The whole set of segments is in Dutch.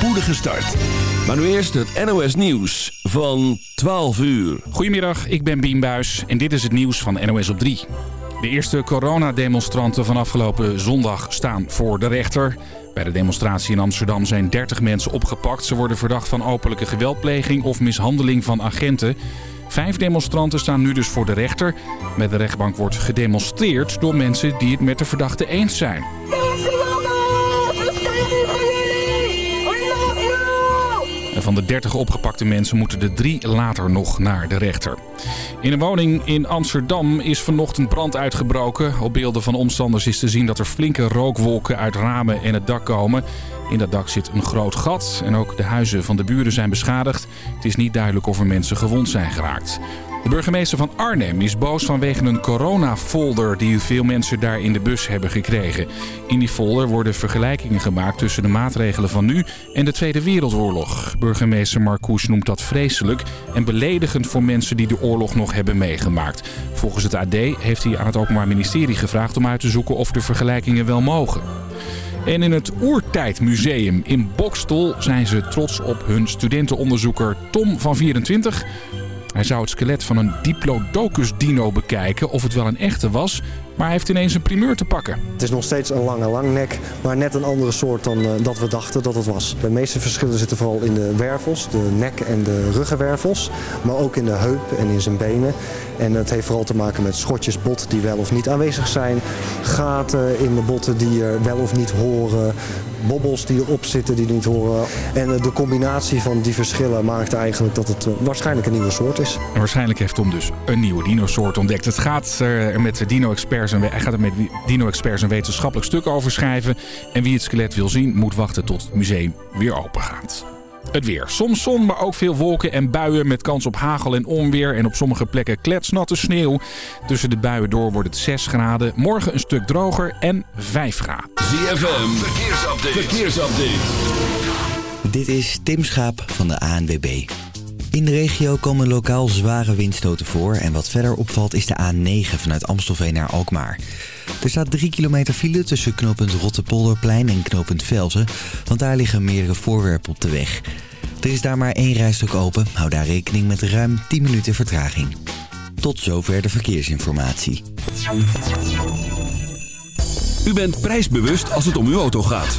spoedige start. Maar nu eerst het NOS Nieuws van 12 uur. Goedemiddag, ik ben Bien Buis en dit is het nieuws van NOS op 3. De eerste coronademonstranten van afgelopen zondag staan voor de rechter. Bij de demonstratie in Amsterdam zijn 30 mensen opgepakt. Ze worden verdacht van openlijke geweldpleging of mishandeling van agenten. Vijf demonstranten staan nu dus voor de rechter. Met de rechtbank wordt gedemonstreerd door mensen die het met de verdachte eens zijn. En van de 30 opgepakte mensen moeten er drie later nog naar de rechter. In een woning in Amsterdam is vanochtend brand uitgebroken. Op beelden van omstanders is te zien dat er flinke rookwolken uit ramen en het dak komen. In dat dak zit een groot gat en ook de huizen van de buren zijn beschadigd. Het is niet duidelijk of er mensen gewond zijn geraakt. De burgemeester van Arnhem is boos vanwege een coronafolder die veel mensen daar in de bus hebben gekregen. In die folder worden vergelijkingen gemaakt tussen de maatregelen van nu en de Tweede Wereldoorlog. Burgemeester Marcouch noemt dat vreselijk en beledigend voor mensen die de oorlog nog hebben meegemaakt. Volgens het AD heeft hij aan het Openbaar Ministerie gevraagd om uit te zoeken of de vergelijkingen wel mogen. En in het Oertijdmuseum in Bokstel zijn ze trots op hun studentenonderzoeker Tom van 24. Hij zou het skelet van een Diplodocus dino bekijken of het wel een echte was, maar hij heeft ineens een primeur te pakken. Het is nog steeds een lange langnek, maar net een andere soort dan uh, dat we dachten dat het was. De meeste verschillen zitten vooral in de wervels, de nek- en de ruggenwervels, maar ook in de heup en in zijn benen. En het heeft vooral te maken met schotjes bot die wel of niet aanwezig zijn, gaten in de botten die er wel of niet horen, bobbels die erop zitten die niet horen. En uh, de combinatie van die verschillen maakt eigenlijk dat het uh, waarschijnlijk een nieuwe soort is. En waarschijnlijk heeft Tom dus een nieuwe dinosoort ontdekt. Het gaat er met dino-experts hij gaat er met dino-experts een wetenschappelijk stuk over schrijven. En wie het skelet wil zien, moet wachten tot het museum weer open gaat. Het weer. Soms zon, maar ook veel wolken en buien met kans op hagel en onweer. En op sommige plekken kletsnatte sneeuw. Tussen de buien door wordt het 6 graden. Morgen een stuk droger en 5 graden. ZFM, verkeersupdate. verkeersupdate. Dit is Tim Schaap van de ANWB. In de regio komen lokaal zware windstoten voor en wat verder opvalt is de A9 vanuit Amstelveen naar Alkmaar. Er staat 3 kilometer file tussen knooppunt Rottepolderplein en knooppunt Velzen, want daar liggen meerdere voorwerpen op de weg. Er is daar maar één rijstuk open, hou daar rekening met ruim 10 minuten vertraging. Tot zover de verkeersinformatie. U bent prijsbewust als het om uw auto gaat.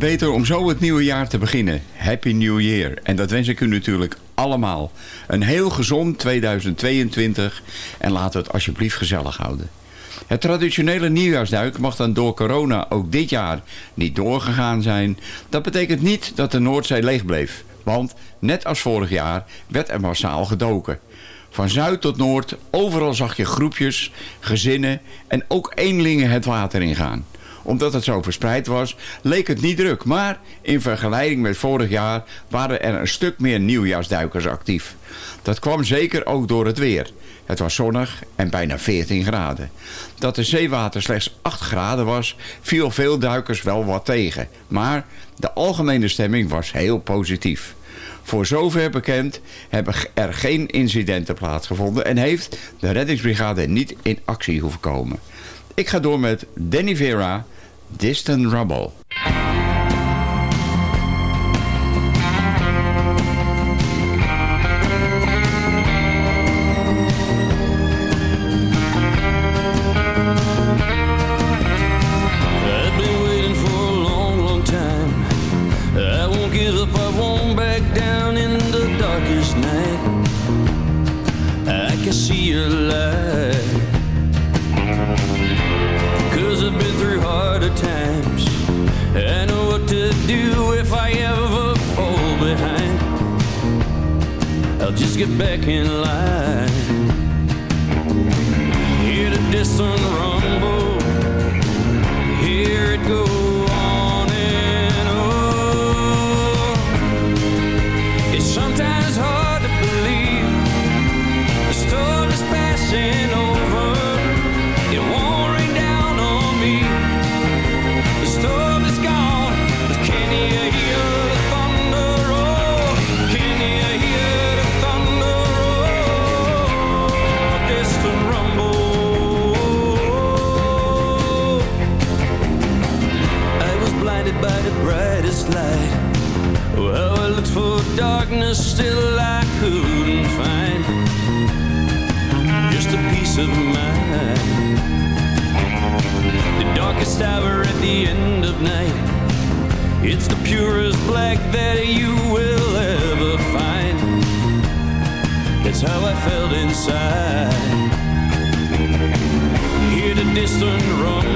Het beter om zo het nieuwe jaar te beginnen? Happy New Year. En dat wens ik u natuurlijk allemaal. Een heel gezond 2022 en laten we het alsjeblieft gezellig houden. Het traditionele nieuwjaarsduik mag dan door corona ook dit jaar niet doorgegaan zijn. Dat betekent niet dat de Noordzee leeg bleef. Want net als vorig jaar werd er massaal gedoken. Van zuid tot noord, overal zag je groepjes, gezinnen en ook eenlingen het water ingaan omdat het zo verspreid was, leek het niet druk. Maar in vergelijking met vorig jaar waren er een stuk meer nieuwjaarsduikers actief. Dat kwam zeker ook door het weer. Het was zonnig en bijna 14 graden. Dat de zeewater slechts 8 graden was, viel veel duikers wel wat tegen. Maar de algemene stemming was heel positief. Voor zover bekend hebben er geen incidenten plaatsgevonden... en heeft de reddingsbrigade niet in actie hoeven komen. Ik ga door met Danny Vera, Distant Rubble. distant room.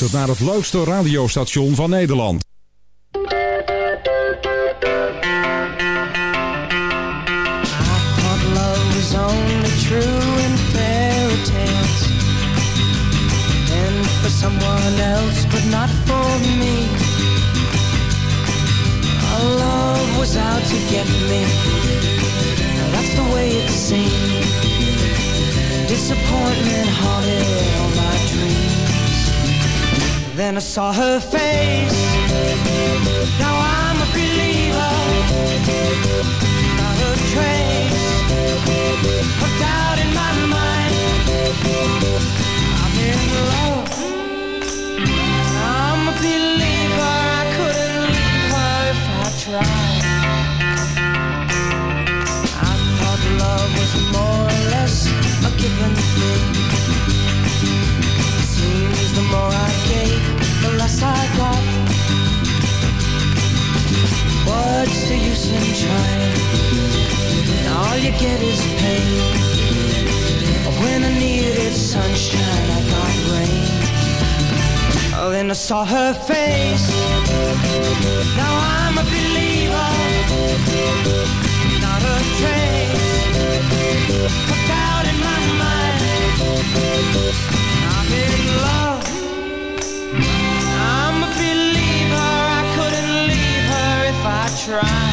geluisterd naar het leukste radiostation van Nederland. and for someone else, but not for me. A love was out to get me. That's the way it seemed. Disappointment haunted all my dreams. Then I saw her face. Now I'm a believer. Not a trace Of doubt in my mind. I'm in love I'm a believer. I couldn't leave her if I tried. sunshine And all you get is pain. When I needed sunshine I got rain. Oh, Then I saw her face. Now I'm a believer Not a trace. Of doubt in my mind. I'm in love. I'm a believer. I couldn't leave her if I tried.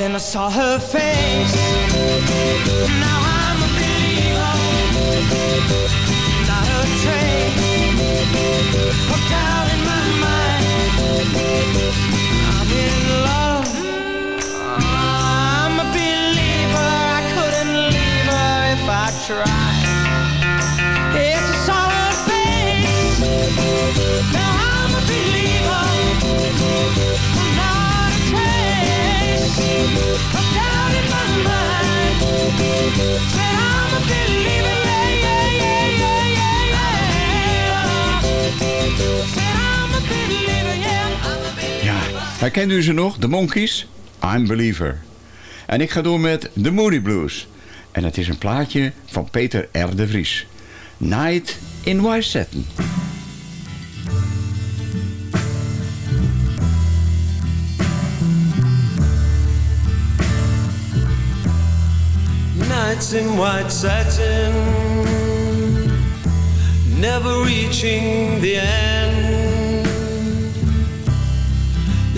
then I saw her face. Now I'm a believer Not a trace Hooked out in my mind I'm in love. I'm a believer I couldn't leave her if I tried. Herkent u ze nog? De Monkeys? I'm Believer. En ik ga door met The Moody Blues. En het is een plaatje van Peter R. de Vries. Night in White Satin. Nights in white satin, never reaching the end.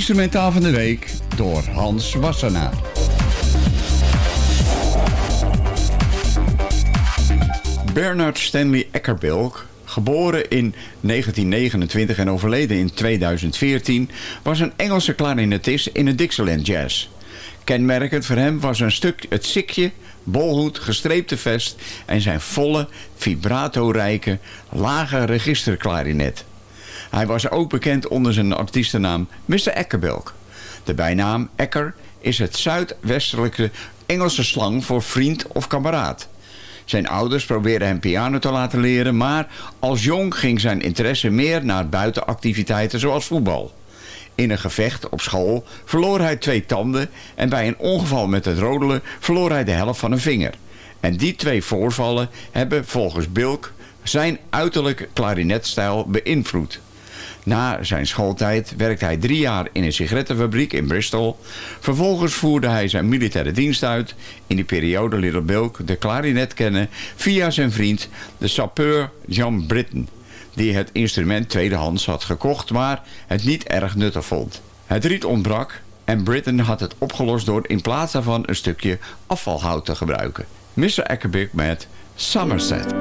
instrumentaal van de week door Hans Wassenaar. Bernard Stanley Eckerbilk, geboren in 1929 en overleden in 2014, was een Engelse klarinetist in het Dixieland Jazz. Kenmerkend voor hem was een stuk het sikje, bolhoed, gestreepte vest en zijn volle, vibrato-rijke, lage registerklarinet. Hij was ook bekend onder zijn artiestennaam Mr. Eckerbilk. De bijnaam Ecker is het zuidwestelijke Engelse slang voor vriend of kameraad. Zijn ouders probeerden hem piano te laten leren, maar als jong ging zijn interesse meer naar buitenactiviteiten zoals voetbal. In een gevecht op school verloor hij twee tanden en bij een ongeval met het rodelen verloor hij de helft van een vinger. En die twee voorvallen hebben volgens Bilk zijn uiterlijke klarinetstijl beïnvloed. Na zijn schooltijd werkte hij drie jaar in een sigarettenfabriek in Bristol. Vervolgens voerde hij zijn militaire dienst uit. In die periode leerde Bilk de klarinet kennen via zijn vriend, de sapeur John Britton. Die het instrument tweedehands had gekocht, maar het niet erg nuttig vond. Het riet ontbrak en Britton had het opgelost door in plaats daarvan een stukje afvalhout te gebruiken. Mr. Eckerbick met Somerset.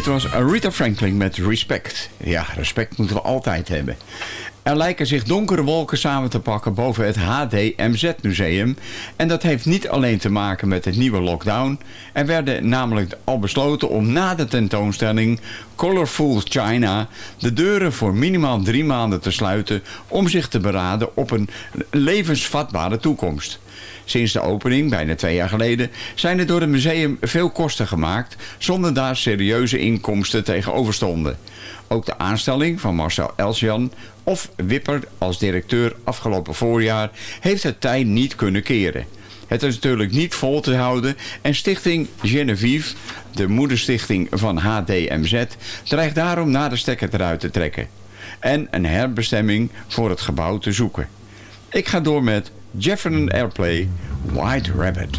Dit was Rita Franklin met Respect. Ja, respect moeten we altijd hebben. Er lijken zich donkere wolken samen te pakken boven het HDMZ-museum. En dat heeft niet alleen te maken met het nieuwe lockdown. Er werden namelijk al besloten om na de tentoonstelling Colorful China... de deuren voor minimaal drie maanden te sluiten om zich te beraden op een levensvatbare toekomst. Sinds de opening, bijna twee jaar geleden, zijn er door het museum veel kosten gemaakt... zonder daar serieuze inkomsten tegenover stonden. Ook de aanstelling van Marcel Elsjan of Wipper als directeur afgelopen voorjaar... heeft het tij niet kunnen keren. Het is natuurlijk niet vol te houden en stichting Genevieve, de moederstichting van HDMZ, dreigt daarom naar de stekker eruit te trekken en een herbestemming voor het gebouw te zoeken. Ik ga door met Jefferson Airplay, White Rabbit.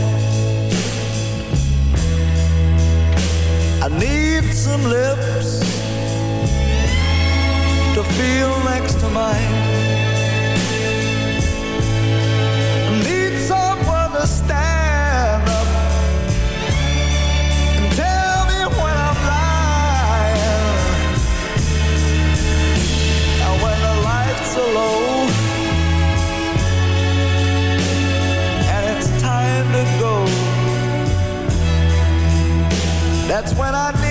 Some lips to feel next to mine. Need someone to stand up and tell me when I'm lying. And when the lights are low and it's time to go, that's when I need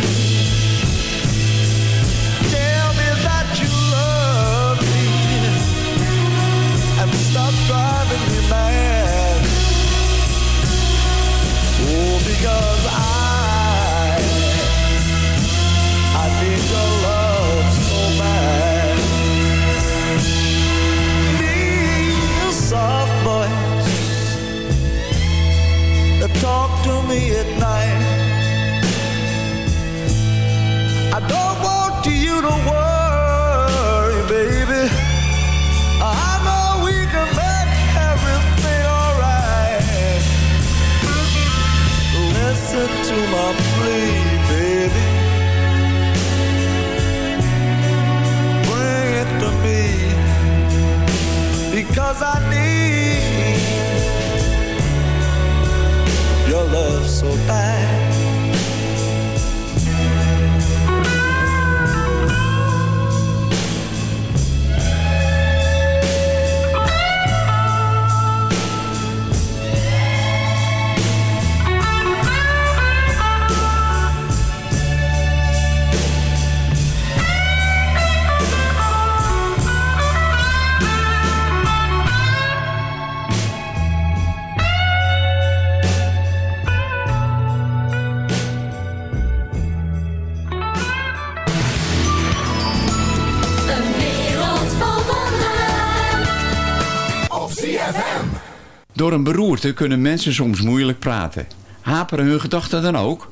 Door een beroerte kunnen mensen soms moeilijk praten. Haperen hun gedachten dan ook?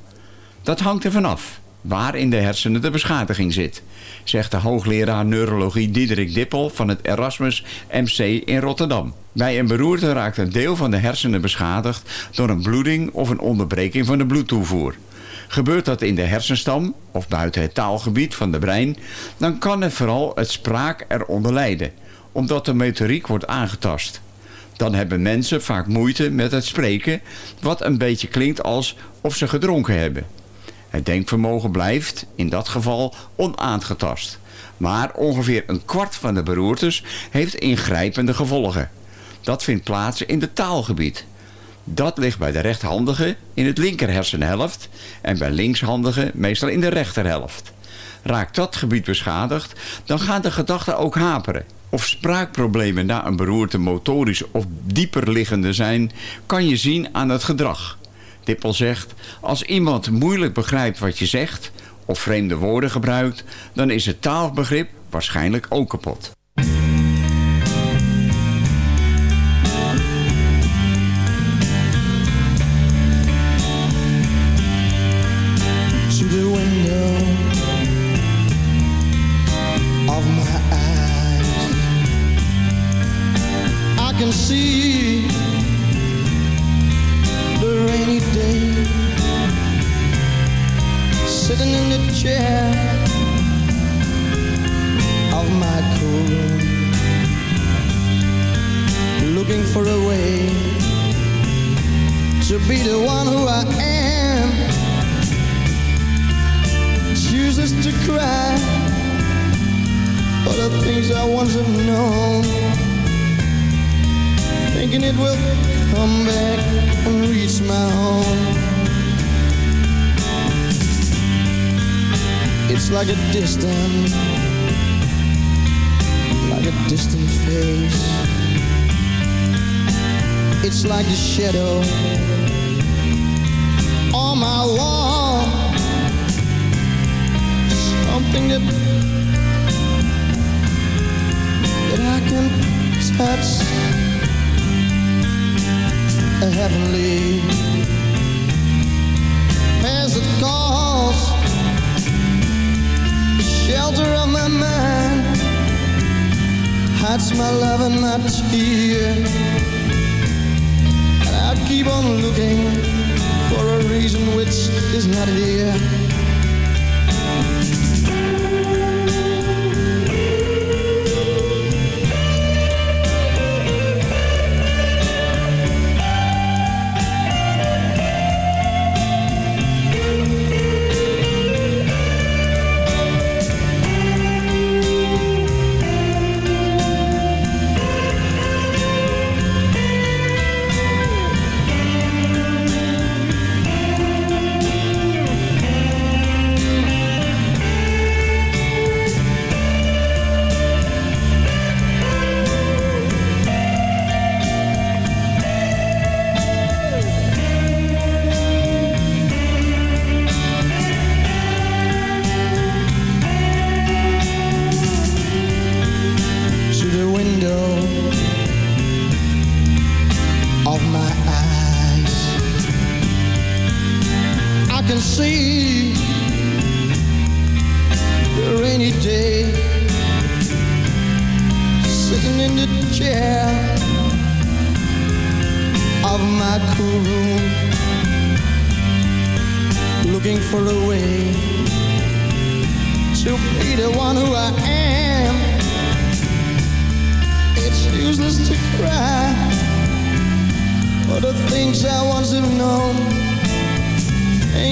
Dat hangt er vanaf waar in de hersenen de beschadiging zit, zegt de hoogleraar neurologie Diederik Dippel van het Erasmus MC in Rotterdam. Bij een beroerte raakt een deel van de hersenen beschadigd door een bloeding of een onderbreking van de bloedtoevoer. Gebeurt dat in de hersenstam of buiten het taalgebied van de brein, dan kan het vooral het spraak eronder lijden, omdat de motoriek wordt aangetast. Dan hebben mensen vaak moeite met het spreken, wat een beetje klinkt als of ze gedronken hebben. Het denkvermogen blijft, in dat geval, onaangetast. Maar ongeveer een kwart van de beroertes heeft ingrijpende gevolgen. Dat vindt plaats in het taalgebied. Dat ligt bij de rechthandige in het linker hersenhelft en bij linkshandigen meestal in de rechterhelft. Raakt dat gebied beschadigd, dan gaan de gedachten ook haperen. Of spraakproblemen na een beroerte motorisch of dieper liggende zijn, kan je zien aan het gedrag. Tippel zegt... Als iemand moeilijk begrijpt wat je zegt... of vreemde woorden gebruikt... dan is het taalbegrip waarschijnlijk ook kapot. A heavenly as it calls the shelter of my mind hides my love and my tear. And I keep on looking for a reason which is not here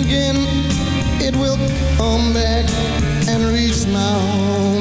Thinking it will come back and reach my home.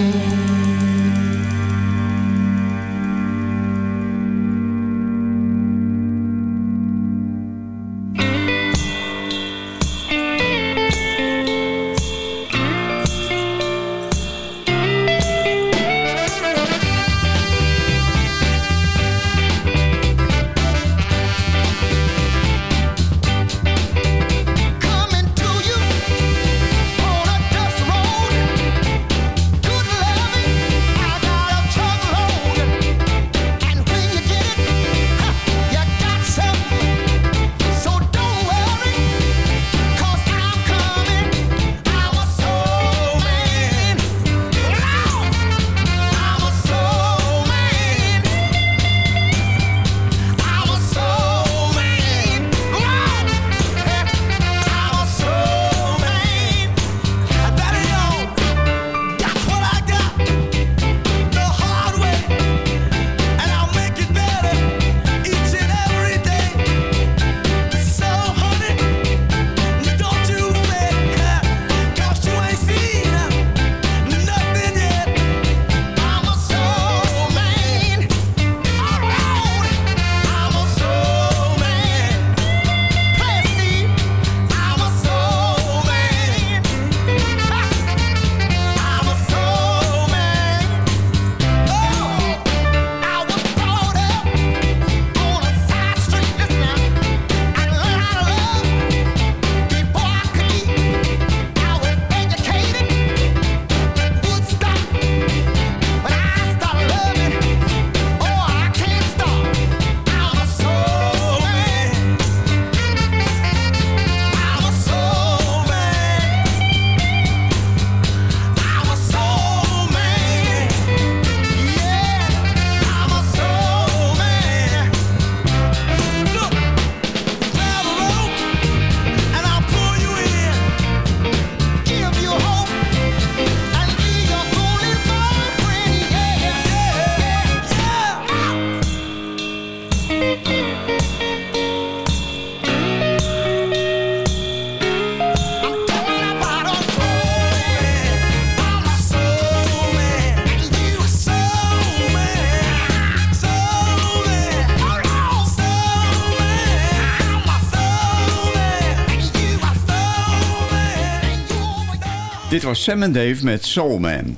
Was Sam en Dave met Soul Man.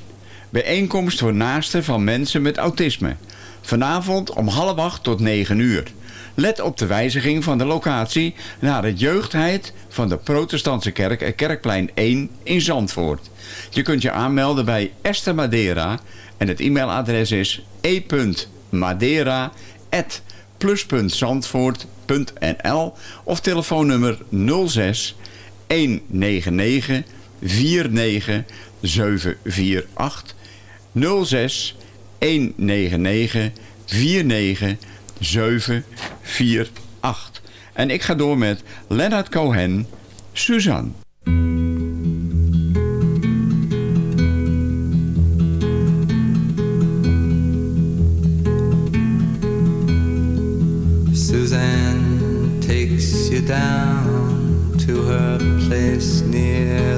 Bijeenkomst voor naasten van mensen met autisme. Vanavond om half acht tot negen uur. Let op de wijziging van de locatie naar het jeugdheid van de protestantse kerk Kerkplein 1 in Zandvoort. Je kunt je aanmelden bij Esther Madeira en het e-mailadres is e.madeira.plus.zandvoort.nl of telefoonnummer 06 199 49 748 06 199 49 748. En ik ga door met Leonard Cohen, Suzanne. Suzanne takes you down to her place near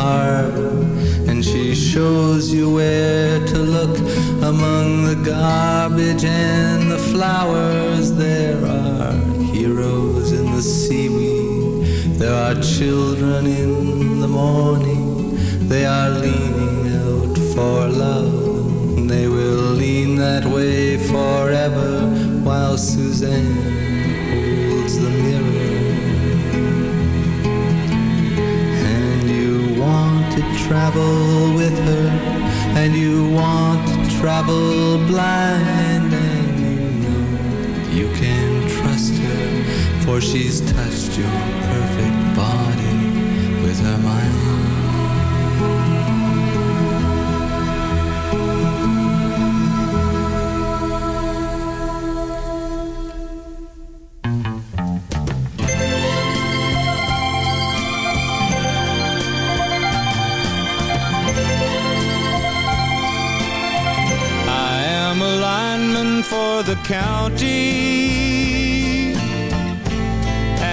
And she shows you where to look among the garbage and the flowers. There are heroes in the seaweed. There are children in the morning. They are leaning out for love. They will lean that way forever while Suzanne holds the mirror. Travel with her, and you want to travel blind, and you know you can trust her, for she's touched your for the county.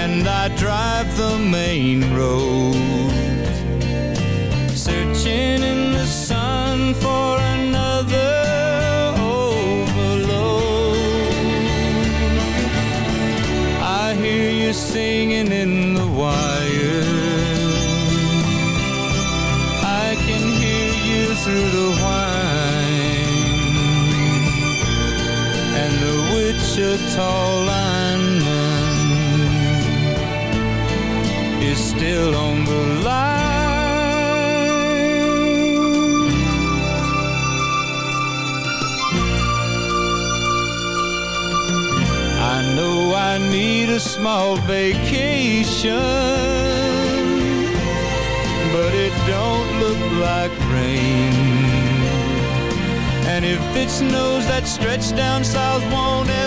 And I drive the main road Searching in the sun for another overload. I hear you singing in the wild Wichita lineman is still on the line. I know I need a small vacation, but it don't look like rain. And if it snows, that stretch down south won't ever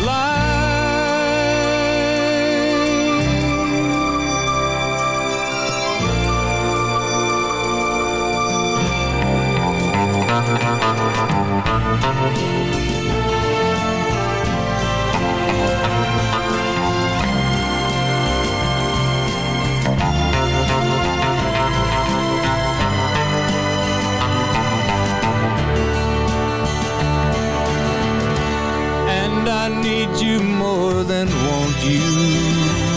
need you more than want you.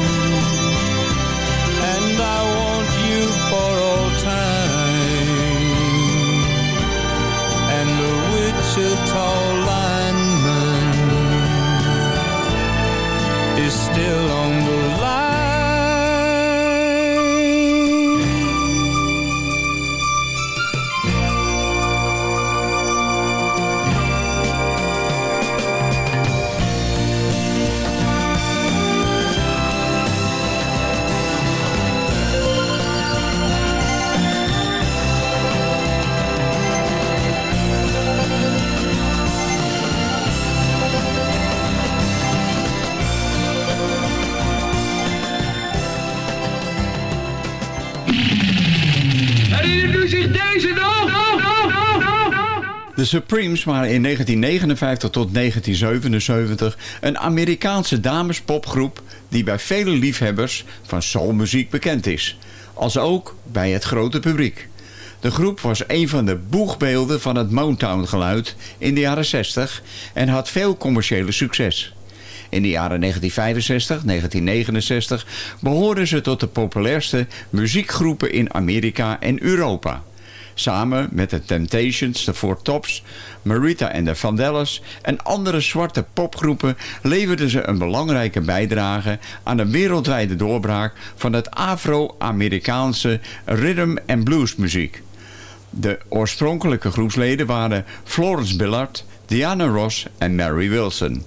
De Supremes waren in 1959 tot 1977 een Amerikaanse damespopgroep die bij vele liefhebbers van soulmuziek bekend is. Als ook bij het grote publiek. De groep was een van de boegbeelden van het Motown-geluid in de jaren 60 en had veel commerciële succes. In de jaren 1965, 1969 behoorden ze tot de populairste muziekgroepen in Amerika en Europa. Samen met de Temptations, de Four Tops, Marita en de Vandellas en andere zwarte popgroepen leverden ze een belangrijke bijdrage aan de wereldwijde doorbraak van het Afro-Amerikaanse rhythm en bluesmuziek. De oorspronkelijke groepsleden waren Florence Billard, Diana Ross en Mary Wilson.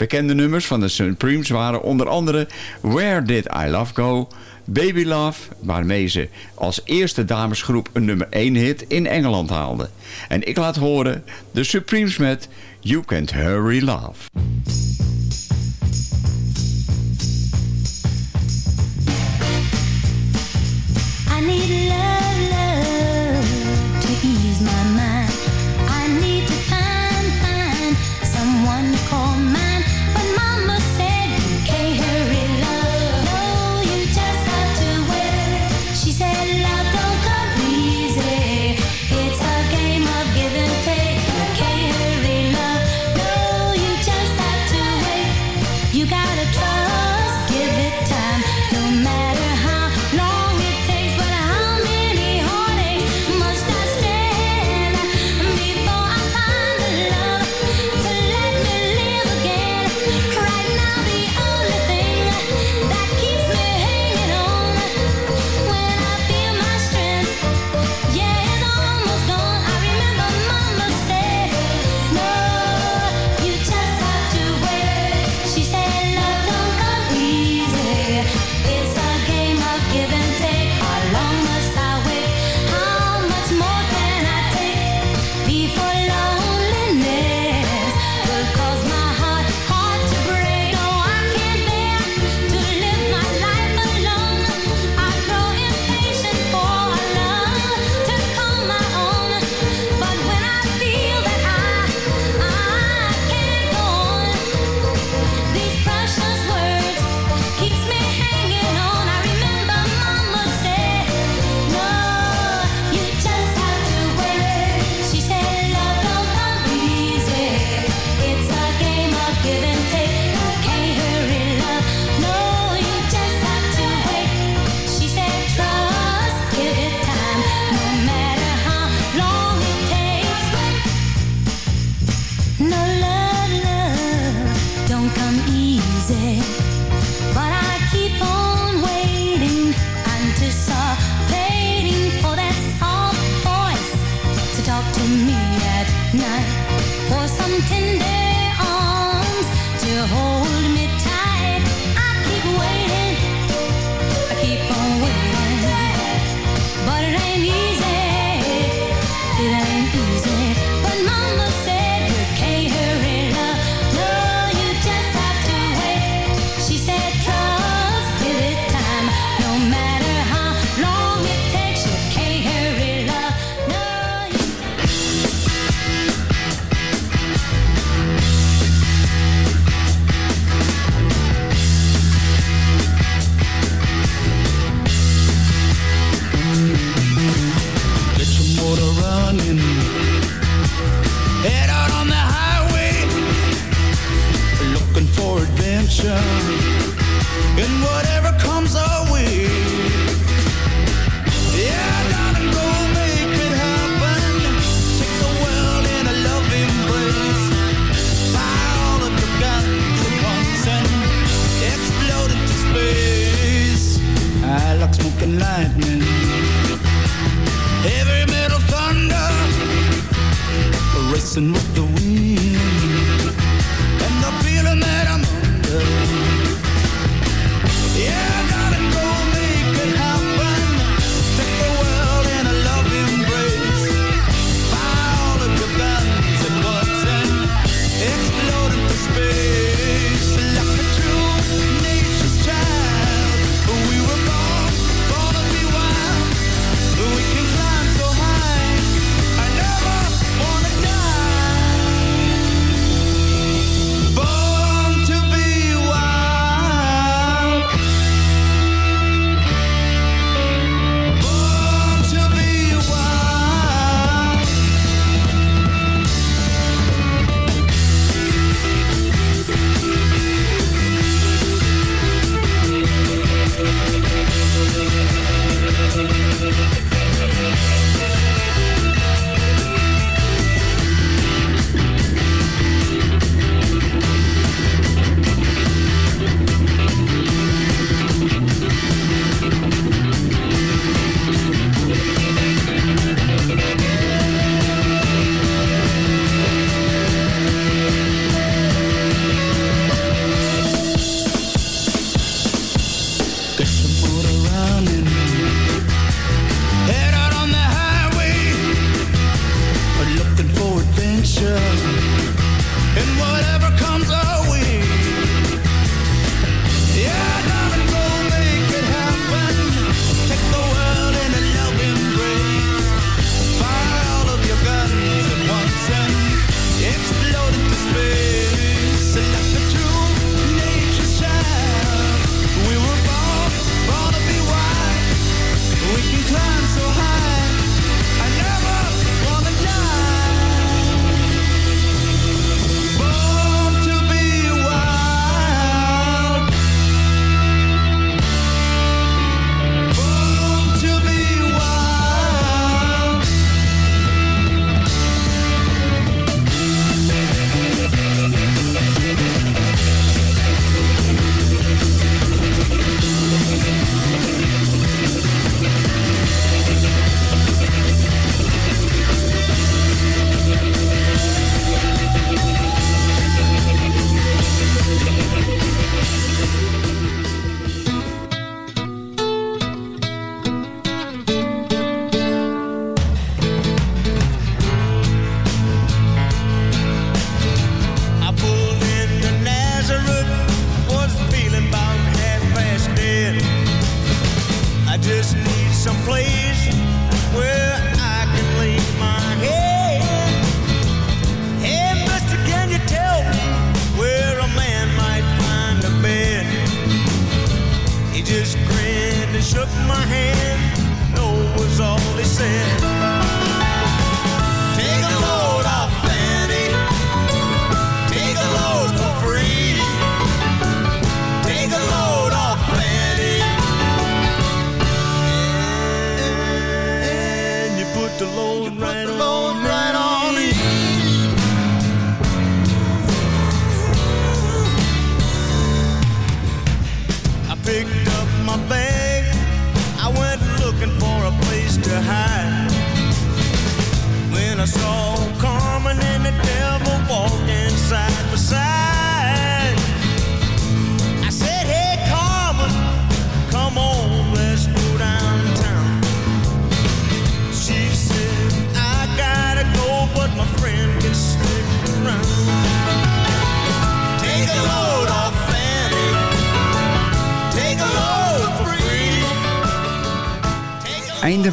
Bekende nummers van de Supremes waren onder andere Where Did I Love Go, Baby Love, waarmee ze als eerste damesgroep een nummer 1 hit in Engeland haalden. En ik laat horen de Supremes met You Can't Hurry Love.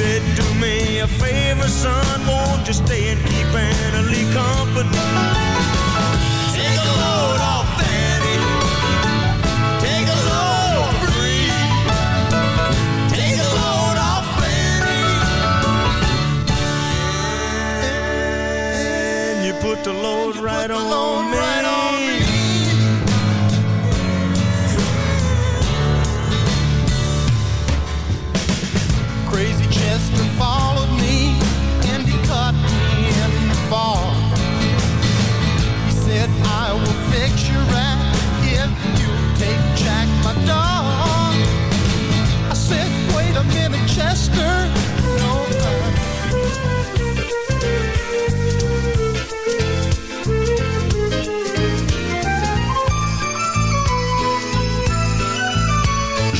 said, Do me a favor, son, won't you stay and keep Anna Lee company? Take a load off Fanny. Take a load free. Take a load off Fanny. And you put the load right on me. Right on me.